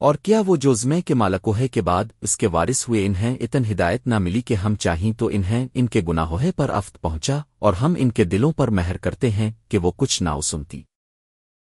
اور کیا وہ جوزمے کے مالکوہے کے بعد اس کے وارث ہوئے انہیں اتن ہدایت نہ ملی کہ ہم چاہیں تو انہیں ان کے گناہوہے پر افت پہنچا اور ہم ان کے دلوں پر مہر کرتے ہیں کہ وہ کچھ نہ سنتی۔